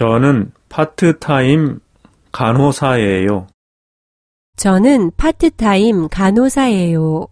저는 파트타임 간호사예요. 저는 파트타임 간호사예요.